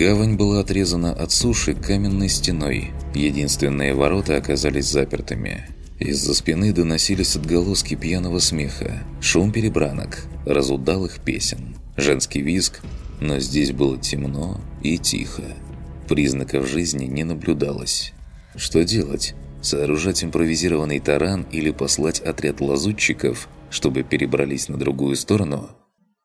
Гавань была отрезана от суши каменной стеной. Единственные ворота оказались запертыми. Из-за спины доносились отголоски пьяного смеха, шум перебранок, разудалых песен, женский визг, но здесь было темно и тихо. Признаков жизни не наблюдалось. Что делать? Сооружать импровизированный таран или послать отряд лазутчиков, чтобы перебрались на другую сторону?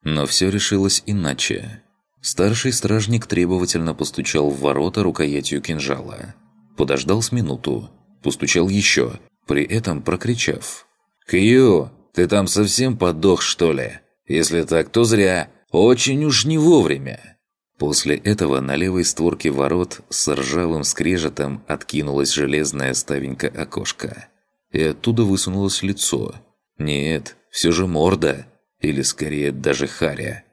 Но все решилось иначе. Старший стражник требовательно постучал в ворота рукоятью кинжала. Подождал с минуту. Постучал еще, при этом прокричав. «Кью, ты там совсем подох, что ли? Если так, то зря. Очень уж не вовремя». После этого на левой створке ворот с ржавым скрежетом откинулось железное ставенько окошко. И оттуда высунулось лицо. Нет, все же морда. Или скорее даже харя.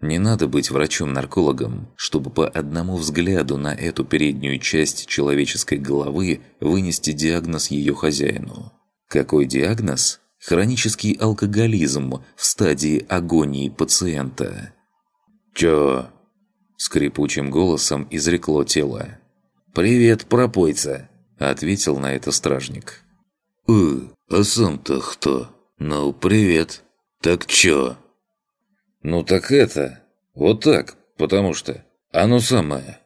Не надо быть врачом-наркологом, чтобы по одному взгляду на эту переднюю часть человеческой головы вынести диагноз ее хозяину. Какой диагноз? Хронический алкоголизм в стадии агонии пациента. «Чё?» – скрипучим голосом изрекло тело. «Привет, пропойца!» – ответил на это стражник. «Э, а сам-то кто? Ну, привет. Так чё?» «Ну так это... Вот так, потому что... Оно самое...»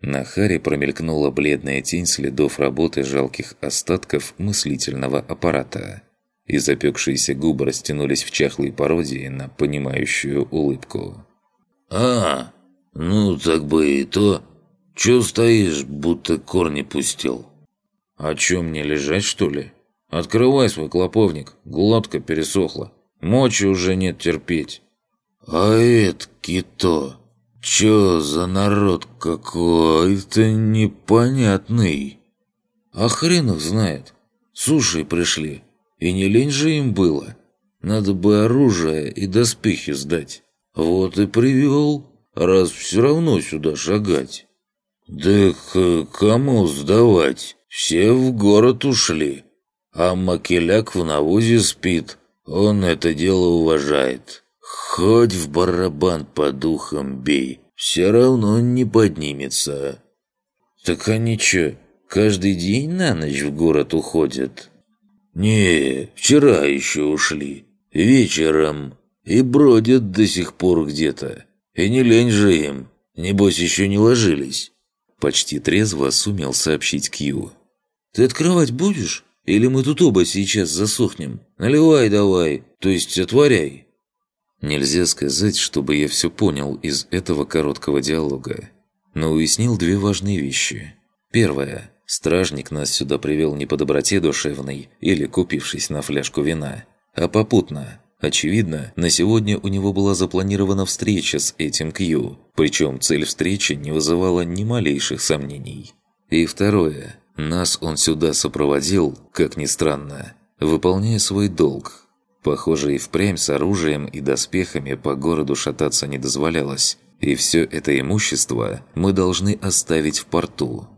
На Харе промелькнула бледная тень следов работы жалких остатков мыслительного аппарата. И запекшиеся губы растянулись в чахлой пародии на понимающую улыбку. «А, ну так бы и то. Чё стоишь, будто корни пустил?» «А чё мне лежать, что ли? Открывай свой клоповник, глотка пересохла. Мочи уже нет терпеть». «А это-то чё за народ какой-то непонятный?» «А хрен их знает. Суши пришли, и не лень же им было. Надо бы оружие и доспехи сдать. Вот и привел, раз все равно сюда шагать». «Да к кому сдавать? Все в город ушли, а Макеляк в навозе спит, он это дело уважает». Хоть в барабан по духам бей, все равно не поднимется. Так они чё, каждый день на ночь в город уходят? Не, вчера еще ушли, вечером, и бродят до сих пор где-то. И не лень же им, небось еще не ложились. Почти трезво сумел сообщить Кью. «Ты открывать будешь? Или мы тут оба сейчас засохнем? Наливай давай, то есть отворяй». Нельзя сказать, чтобы я все понял из этого короткого диалога, но уяснил две важные вещи. Первое. Стражник нас сюда привел не по доброте душевной или купившись на фляжку вина, а попутно. Очевидно, на сегодня у него была запланирована встреча с этим Кью, причем цель встречи не вызывала ни малейших сомнений. И второе. Нас он сюда сопроводил, как ни странно, выполняя свой долг, Похоже, и впрямь с оружием и доспехами по городу шататься не дозволялось, и все это имущество мы должны оставить в порту.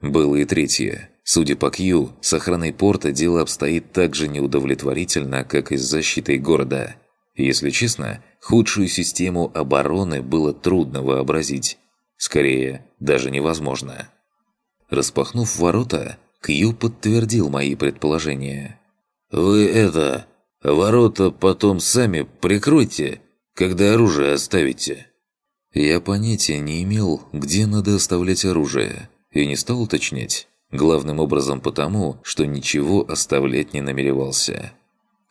Было и третье. Судя по Кью, с охраной порта дело обстоит так же неудовлетворительно, как и с защитой города. Если честно, худшую систему обороны было трудно вообразить. Скорее, даже невозможно. Распахнув ворота, Кью подтвердил мои предположения. «Вы это... Ворота потом сами прикройте, когда оружие оставите». Я понятия не имел, где надо оставлять оружие, и не стал уточнять. Главным образом потому, что ничего оставлять не намеревался.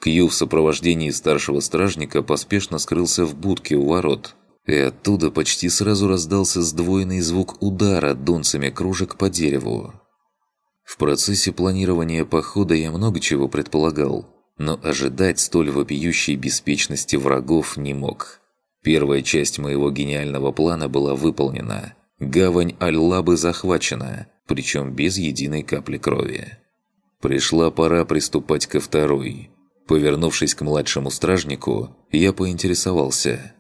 Кью в сопровождении старшего стражника поспешно скрылся в будке у ворот, и оттуда почти сразу раздался сдвоенный звук удара донцами кружек по дереву. В процессе планирования похода я много чего предполагал, но ожидать столь вопиющей беспечности врагов не мог. Первая часть моего гениального плана была выполнена. Гавань Аль-Лабы захвачена, причем без единой капли крови. Пришла пора приступать ко второй. Повернувшись к младшему стражнику, я поинтересовался.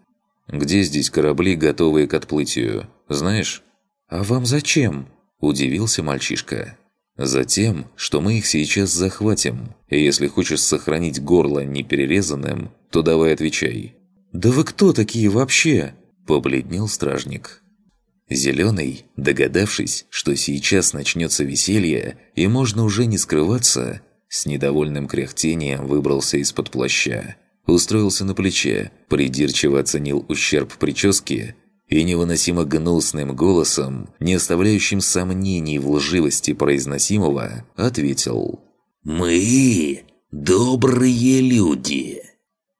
«Где здесь корабли, готовые к отплытию? Знаешь?» «А вам зачем?» – удивился мальчишка. Затем, что мы их сейчас захватим, и если хочешь сохранить горло неперерезанным, то давай отвечай». «Да вы кто такие вообще?» – побледнел стражник. Зеленый, догадавшись, что сейчас начнется веселье и можно уже не скрываться, с недовольным кряхтением выбрался из-под плаща, устроился на плече, придирчиво оценил ущерб прически и невыносимо гнусным голосом, не оставляющим сомнений в лживости произносимого, ответил «Мы добрые люди».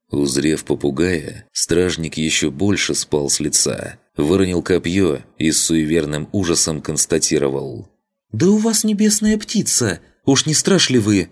Узрев попугая, стражник еще больше спал с лица, выронил копье и с суеверным ужасом констатировал. «Да у вас небесная птица! Уж не страшь ли вы?»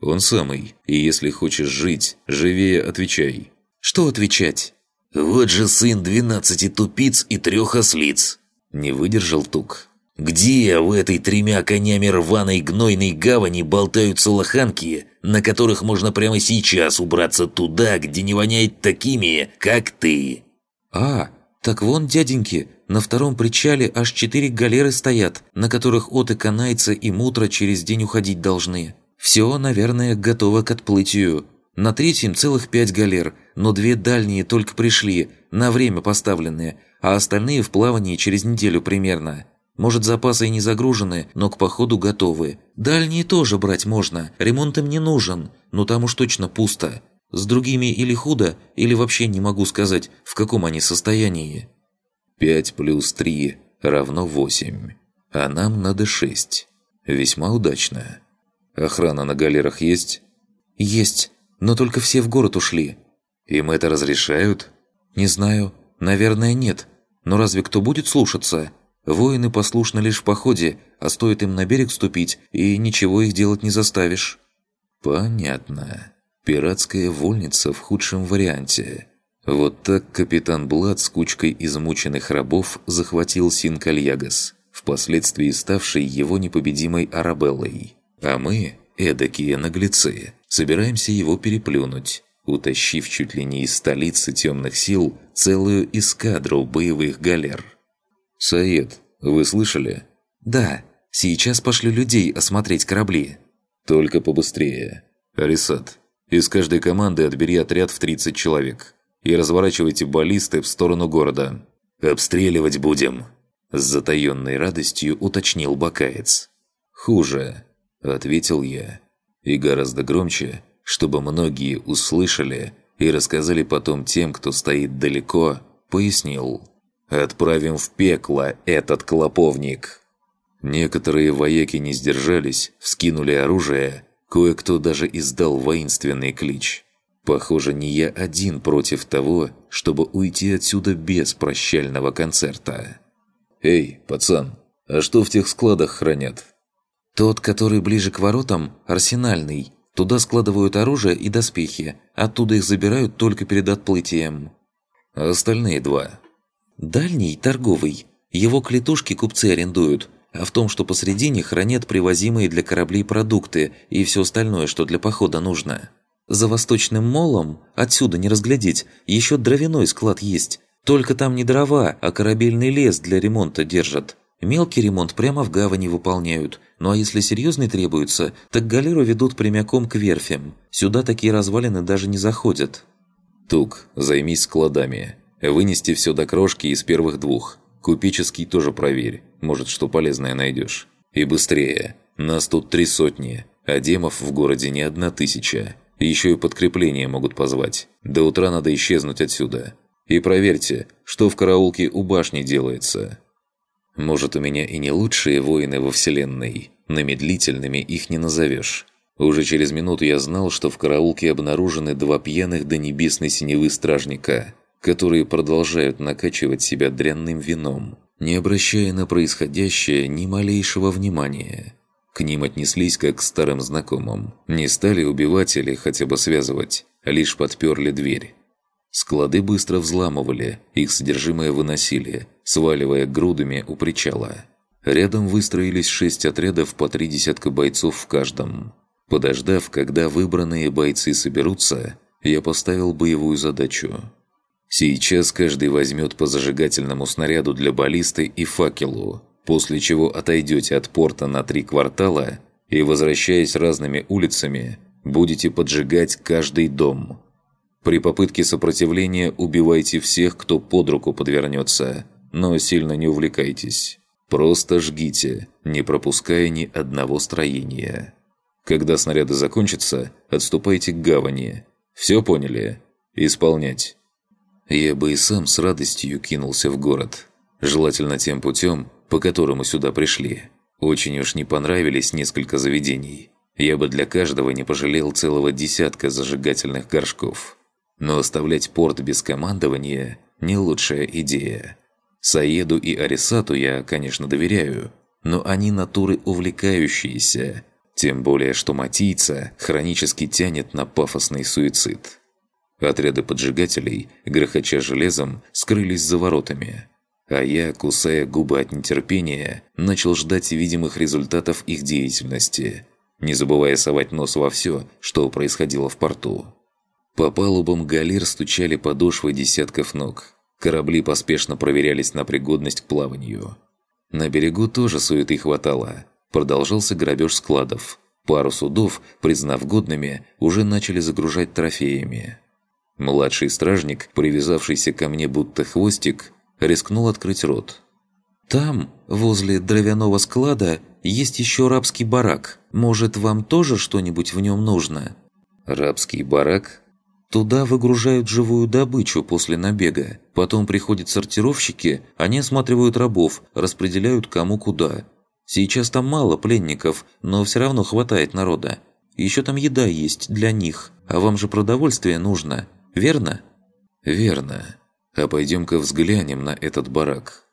«Он самый, и если хочешь жить, живее отвечай». «Что отвечать?» «Вот же сын двенадцати тупиц и трех ослиц!» Не выдержал Тук. Где в этой тремя конями рваной гнойной гавани болтаются лоханки, на которых можно прямо сейчас убраться туда, где не воняет такими, как ты?» «А, так вон, дяденьки, на втором причале аж четыре галеры стоят, на которых оты канайца и мутра через день уходить должны. Все, наверное, готово к отплытию. На третьем целых пять галер, но две дальние только пришли, на время поставленные, а остальные в плавании через неделю примерно». Может, запасы и не загружены, но к походу готовы. Дальние тоже брать можно, ремонт им не нужен, но там уж точно пусто. С другими или худо, или вообще не могу сказать, в каком они состоянии. 5 плюс 3 равно 8, а нам надо 6. Весьма удачно. Охрана на галерах есть? Есть, но только все в город ушли. Им это разрешают? Не знаю, наверное нет. Но разве кто будет слушаться? Воины послушны лишь в походе, а стоит им на берег ступить, и ничего их делать не заставишь». «Понятно. Пиратская вольница в худшем варианте». Вот так капитан Блад с кучкой измученных рабов захватил Синкальягас, впоследствии ставший его непобедимой Арабеллой. А мы, эдакие наглецы, собираемся его переплюнуть, утащив чуть ли не из столицы темных сил целую эскадру боевых галер. «Саед, вы слышали?» «Да. Сейчас пошлю людей осмотреть корабли». «Только побыстрее. Арисат, из каждой команды отбери отряд в 30 человек и разворачивайте баллисты в сторону города». «Обстреливать будем», – с затаенной радостью уточнил Бакаец. «Хуже», – ответил я. И гораздо громче, чтобы многие услышали и рассказали потом тем, кто стоит далеко, пояснил. Отправим в пекло этот клоповник!» Некоторые вояки не сдержались, вскинули оружие, кое-кто даже издал воинственный клич. Похоже, не я один против того, чтобы уйти отсюда без прощального концерта. «Эй, пацан, а что в тех складах хранят?» «Тот, который ближе к воротам, арсенальный. Туда складывают оружие и доспехи, оттуда их забирают только перед отплытием». А остальные два Дальний – торговый. Его клетушки купцы арендуют, а в том, что посредине хранят привозимые для кораблей продукты и все остальное, что для похода нужно. За восточным молом, отсюда не разглядеть, еще дровяной склад есть. Только там не дрова, а корабельный лес для ремонта держат. Мелкий ремонт прямо в гавани выполняют. Ну а если серьезный требуется, так галеру ведут прямиком к верфям. Сюда такие развалины даже не заходят. «Тук, займись складами. Вынести все до крошки из первых двух. Купеческий тоже проверь. Может, что полезное найдешь. И быстрее. Нас тут три сотни, а демов в городе не одна тысяча. Еще и подкрепление могут позвать. До утра надо исчезнуть отсюда. И проверьте, что в караулке у башни делается. Может, у меня и не лучшие воины во вселенной, но медлительными их не назовешь. Уже через минуту я знал, что в караулке обнаружены два пьяных до небесной синевы стражника – которые продолжают накачивать себя дрянным вином, не обращая на происходящее ни малейшего внимания. К ним отнеслись как к старым знакомым. Не стали убивать или хотя бы связывать, лишь подперли дверь. Склады быстро взламывали, их содержимое выносили, сваливая грудами у причала. Рядом выстроились шесть отрядов по три десятка бойцов в каждом. Подождав, когда выбранные бойцы соберутся, я поставил боевую задачу – Сейчас каждый возьмет по зажигательному снаряду для баллисты и факелу, после чего отойдете от порта на три квартала и, возвращаясь разными улицами, будете поджигать каждый дом. При попытке сопротивления убивайте всех, кто под руку подвернется, но сильно не увлекайтесь. Просто жгите, не пропуская ни одного строения. Когда снаряды закончатся, отступайте к гавани. Все поняли? Исполнять. Я бы и сам с радостью кинулся в город. Желательно тем путем, по которому сюда пришли. Очень уж не понравились несколько заведений. Я бы для каждого не пожалел целого десятка зажигательных горшков. Но оставлять порт без командования – не лучшая идея. Саеду и Арисату я, конечно, доверяю, но они натуры увлекающиеся, тем более что матийца хронически тянет на пафосный суицид. Отряды поджигателей, грохоча железом, скрылись за воротами. А я, кусая губы от нетерпения, начал ждать видимых результатов их деятельности, не забывая совать нос во все, что происходило в порту. По палубам галер стучали подошвы десятков ног. Корабли поспешно проверялись на пригодность к плаванию. На берегу тоже суеты хватало. Продолжался грабеж складов. Пару судов, признав годными, уже начали загружать трофеями. Младший стражник, привязавшийся ко мне будто хвостик, рискнул открыть рот. «Там, возле дровяного склада, есть еще рабский барак. Может, вам тоже что-нибудь в нем нужно?» «Рабский барак?» Туда выгружают живую добычу после набега. Потом приходят сортировщики, они осматривают рабов, распределяют кому куда. Сейчас там мало пленников, но все равно хватает народа. Еще там еда есть для них, а вам же продовольствие нужно, верно? Верно. А пойдем-ка взглянем на этот барак.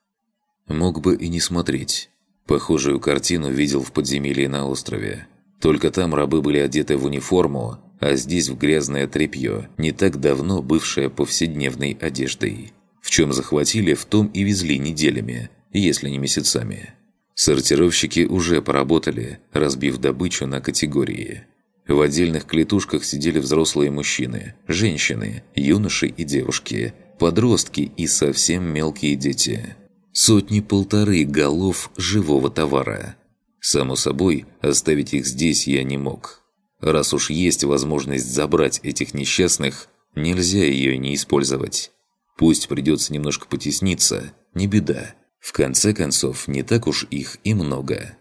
Мог бы и не смотреть. Похожую картину видел в подземелье на острове. Только там рабы были одеты в униформу, а здесь в грязное тряпье, не так давно бывшее повседневной одеждой. В чем захватили, в том и везли неделями, если не месяцами. Сортировщики уже поработали, разбив добычу на категории. В отдельных клетушках сидели взрослые мужчины, женщины, юноши и девушки, подростки и совсем мелкие дети. Сотни-полторы голов живого товара. Само собой, оставить их здесь я не мог. Раз уж есть возможность забрать этих несчастных, нельзя ее не использовать. Пусть придется немножко потесниться, не беда. В конце концов, не так уж их и много.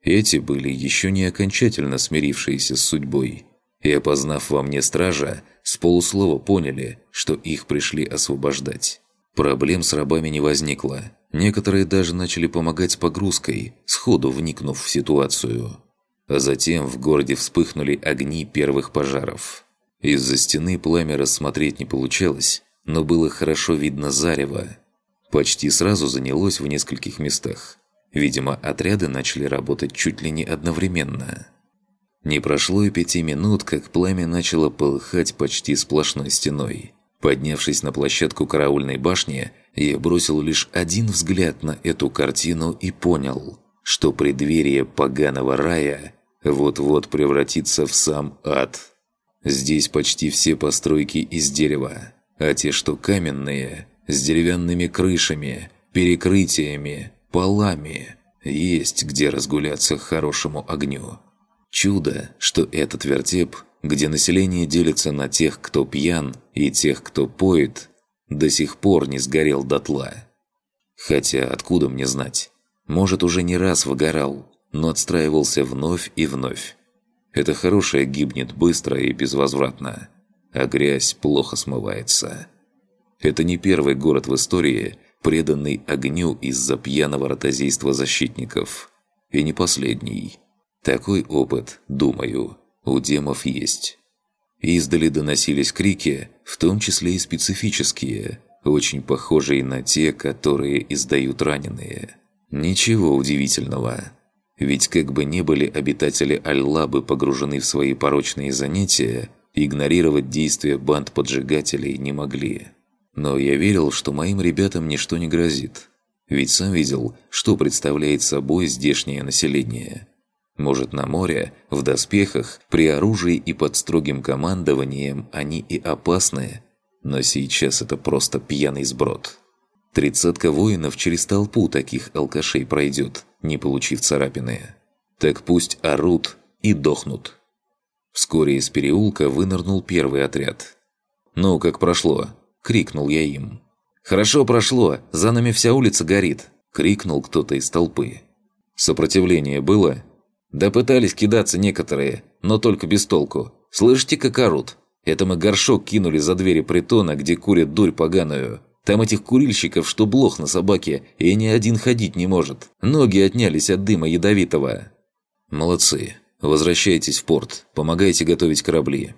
Эти были еще не окончательно смирившиеся с судьбой. И опознав во мне стража, с полуслова поняли, что их пришли освобождать. Проблем с рабами не возникло. Некоторые даже начали помогать с погрузкой, сходу вникнув в ситуацию. А затем в городе вспыхнули огни первых пожаров. Из-за стены пламя рассмотреть не получалось, но было хорошо видно зарево. Почти сразу занялось в нескольких местах. Видимо, отряды начали работать чуть ли не одновременно. Не прошло и пяти минут, как пламя начало полыхать почти сплошной стеной. Поднявшись на площадку караульной башни, я бросил лишь один взгляд на эту картину и понял, что преддверие поганого рая вот-вот превратится в сам ад. Здесь почти все постройки из дерева, а те, что каменные, с деревянными крышами, перекрытиями, полами, есть где разгуляться хорошему огню. Чудо, что этот вертеп, где население делится на тех, кто пьян, и тех, кто поет, до сих пор не сгорел дотла. Хотя откуда мне знать? Может, уже не раз выгорал, но отстраивался вновь и вновь. Это хорошее гибнет быстро и безвозвратно, а грязь плохо смывается. Это не первый город в истории, преданный огню из-за пьяного ротозейства защитников. И не последний. Такой опыт, думаю, у демов есть. Издали доносились крики, в том числе и специфические, очень похожие на те, которые издают раненые. Ничего удивительного. Ведь как бы ни были обитатели Аль-Лабы погружены в свои порочные занятия, игнорировать действия банд поджигателей не могли. Но я верил, что моим ребятам ничто не грозит. Ведь сам видел, что представляет собой здешнее население. Может, на море, в доспехах, при оружии и под строгим командованием они и опасны, но сейчас это просто пьяный сброд. Тридцатка воинов через толпу таких алкашей пройдет – не получив царапины. Так пусть орут и дохнут. Вскоре из переулка вынырнул первый отряд. «Ну, как прошло?» – крикнул я им. «Хорошо прошло, за нами вся улица горит!» – крикнул кто-то из толпы. Сопротивление было? Да пытались кидаться некоторые, но только без толку. Слышите, как орут? Это мы горшок кинули за двери притона, где курят дурь поганую. Там этих курильщиков, что блох на собаке, и ни один ходить не может. Ноги отнялись от дыма ядовитого. Молодцы. Возвращайтесь в порт, помогайте готовить корабли.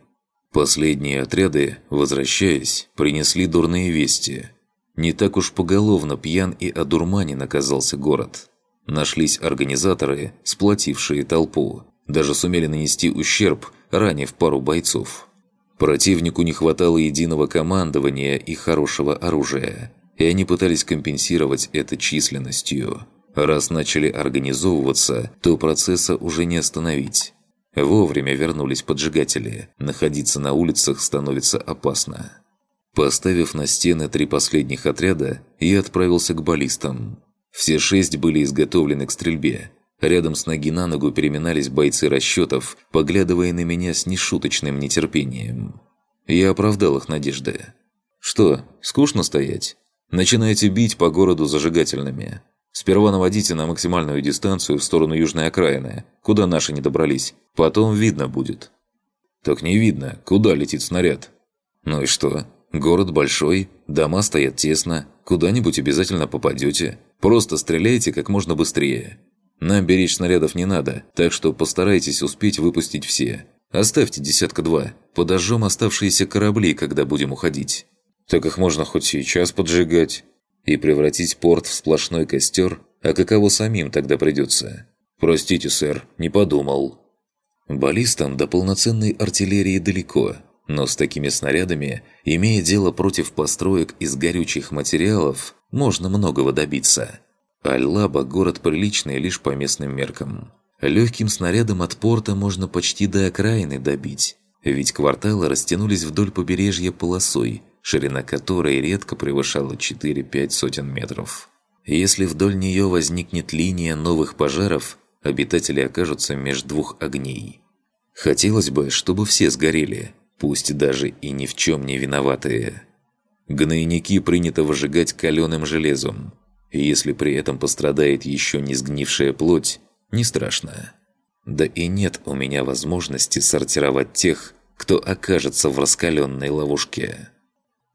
Последние отряды, возвращаясь, принесли дурные вести. Не так уж поголовно пьян и одурманен оказался город. Нашлись организаторы, сплотившие толпу. Даже сумели нанести ущерб, ранив пару бойцов. Противнику не хватало единого командования и хорошего оружия, и они пытались компенсировать это численностью. Раз начали организовываться, то процесса уже не остановить. Вовремя вернулись поджигатели. Находиться на улицах становится опасно. Поставив на стены три последних отряда, я отправился к баллистам. Все шесть были изготовлены к стрельбе. Рядом с ноги на ногу переминались бойцы расчетов, поглядывая на меня с нешуточным нетерпением. Я оправдал их надежды. «Что, скучно стоять? Начинаете бить по городу зажигательными. Сперва наводите на максимальную дистанцию в сторону южной окраины, куда наши не добрались. Потом видно будет». «Так не видно, куда летит снаряд». «Ну и что? Город большой, дома стоят тесно, куда-нибудь обязательно попадете. Просто стреляйте как можно быстрее. Нам беречь снарядов не надо, так что постарайтесь успеть выпустить все. Оставьте десятка-два, подожжем оставшиеся корабли, когда будем уходить. Так их можно хоть сейчас поджигать. И превратить порт в сплошной костер, а каково самим тогда придется? Простите, сэр, не подумал. Баллистам до полноценной артиллерии далеко – но с такими снарядами, имея дело против построек из горючих материалов, можно многого добиться. Аль-Лаба – город приличный лишь по местным меркам. Легким снарядом от порта можно почти до окраины добить, ведь кварталы растянулись вдоль побережья полосой, ширина которой редко превышала 4-5 сотен метров. Если вдоль нее возникнет линия новых пожаров, обитатели окажутся между двух огней. Хотелось бы, чтобы все сгорели – пусть даже и ни в чем не виноватые. Гнойники принято выжигать каленым железом, и если при этом пострадает еще не сгнившая плоть, не страшно. Да и нет у меня возможности сортировать тех, кто окажется в раскаленной ловушке.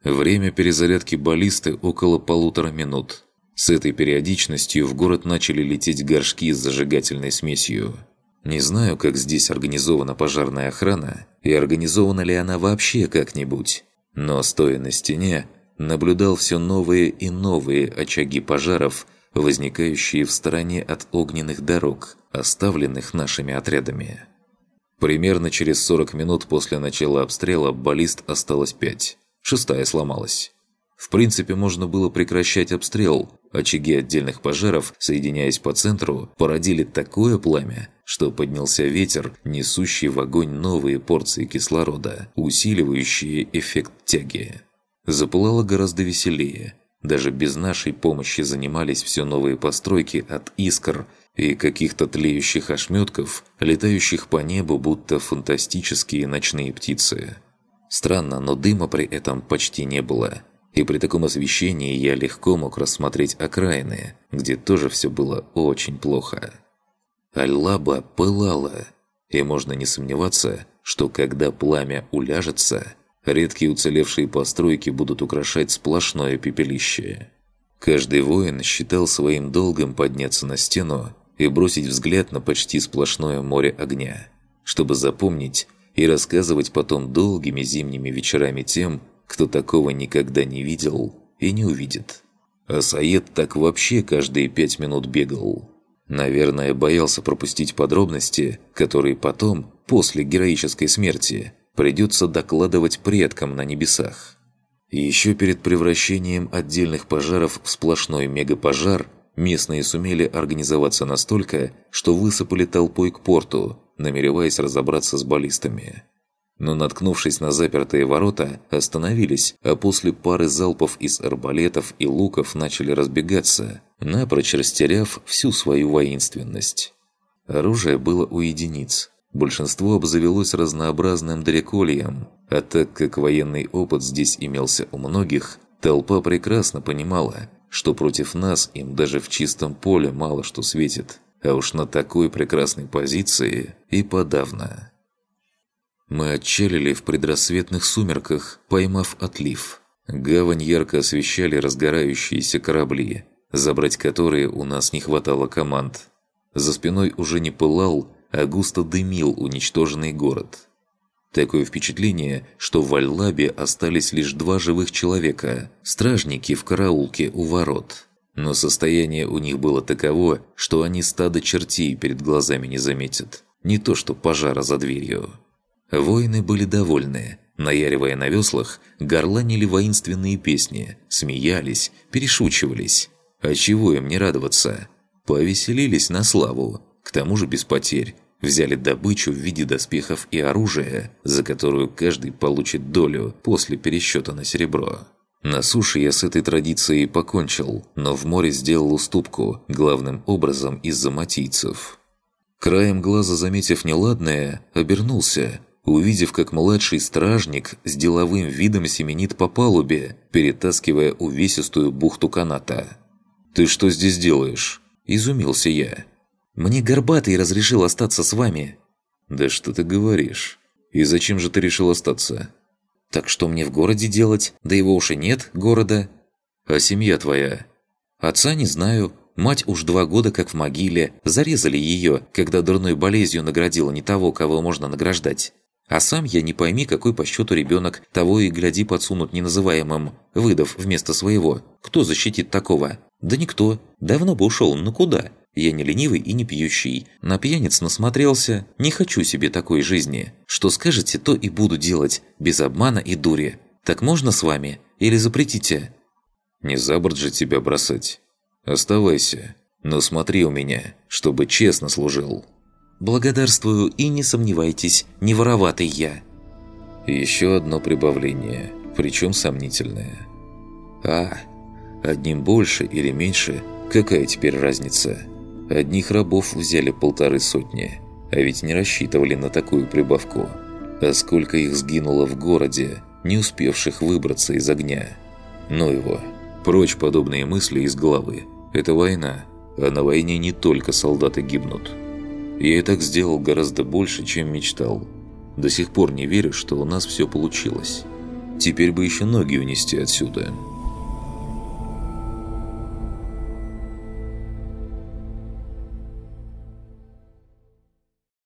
Время перезарядки баллисты около полутора минут. С этой периодичностью в город начали лететь горшки с зажигательной смесью – не знаю, как здесь организована пожарная охрана, и организована ли она вообще как-нибудь. Но, стоя на стене, наблюдал все новые и новые очаги пожаров, возникающие в стороне от огненных дорог, оставленных нашими отрядами. Примерно через 40 минут после начала обстрела баллист осталось 5. Шестая сломалась. В принципе, можно было прекращать обстрел. Очаги отдельных пожаров, соединяясь по центру, породили такое пламя, что поднялся ветер, несущий в огонь новые порции кислорода, усиливающие эффект тяги. Запылало гораздо веселее. Даже без нашей помощи занимались все новые постройки от искр и каких-то тлеющих ошметков, летающих по небу, будто фантастические ночные птицы. Странно, но дыма при этом почти не было – и при таком освещении я легко мог рассмотреть окраины, где тоже все было очень плохо. Аль-Лаба пылала, и можно не сомневаться, что когда пламя уляжется, редкие уцелевшие постройки будут украшать сплошное пепелище. Каждый воин считал своим долгом подняться на стену и бросить взгляд на почти сплошное море огня, чтобы запомнить и рассказывать потом долгими зимними вечерами тем, кто такого никогда не видел и не увидит. А Саед так вообще каждые пять минут бегал. Наверное, боялся пропустить подробности, которые потом, после героической смерти, придется докладывать предкам на небесах. еще перед превращением отдельных пожаров в сплошной мегапожар, местные сумели организоваться настолько, что высыпали толпой к порту, намереваясь разобраться с баллистами но, наткнувшись на запертые ворота, остановились, а после пары залпов из арбалетов и луков начали разбегаться, напрочь растеряв всю свою воинственность. Оружие было у единиц. Большинство обзавелось разнообразным дрекольем, а так как военный опыт здесь имелся у многих, Толпа прекрасно понимала, что против нас им даже в чистом поле мало что светит, а уж на такой прекрасной позиции и подавно. Мы отчалили в предрассветных сумерках, поймав отлив. Гавань ярко освещали разгорающиеся корабли, забрать которые у нас не хватало команд. За спиной уже не пылал, а густо дымил уничтоженный город. Такое впечатление, что в Альлабе остались лишь два живых человека – стражники в караулке у ворот. Но состояние у них было таково, что они стадо чертей перед глазами не заметят. Не то что пожара за дверью. Воины были довольны. Наяривая на веслах, горланили воинственные песни, смеялись, перешучивались. А чего им не радоваться? Повеселились на славу, к тому же без потерь, взяли добычу в виде доспехов и оружия, за которую каждый получит долю после пересчета на серебро. На суше я с этой традицией покончил, но в море сделал уступку, главным образом из-за матийцев. Краем глаза заметив неладное, обернулся, увидев, как младший стражник с деловым видом семенит по палубе, перетаскивая увесистую бухту каната. «Ты что здесь делаешь?» – изумился я. Мне Горбатый разрешил остаться с вами». «Да что ты говоришь? И зачем же ты решил остаться?» «Так что мне в городе делать? Да его уж и нет, города». «А семья твоя?» «Отца не знаю. Мать уж два года как в могиле. Зарезали ее, когда дурной болезнью наградила не того, кого можно награждать. А сам я не пойми, какой по счету ребенок, того и гляди подсунут неназываемым, выдав вместо своего. Кто защитит такого? Да никто. Давно бы ушел, но куда? Я не ленивый и не пьющий. На пьяниц насмотрелся. Не хочу себе такой жизни. Что скажете, то и буду делать. Без обмана и дури. Так можно с вами? Или запретите?» «Не за борт же тебя бросать. Оставайся. Но смотри у меня, чтобы честно служил». «Благодарствую и не сомневайтесь, не вороватый я». Еще одно прибавление, причем сомнительное. «А, одним больше или меньше, какая теперь разница?» Одних рабов взяли полторы сотни, а ведь не рассчитывали на такую прибавку. А сколько их сгинуло в городе, не успевших выбраться из огня. Ну его, прочь подобные мысли из головы. Это война, а на войне не только солдаты гибнут. Я и так сделал гораздо больше, чем мечтал. До сих пор не верю, что у нас все получилось. Теперь бы еще ноги унести отсюда».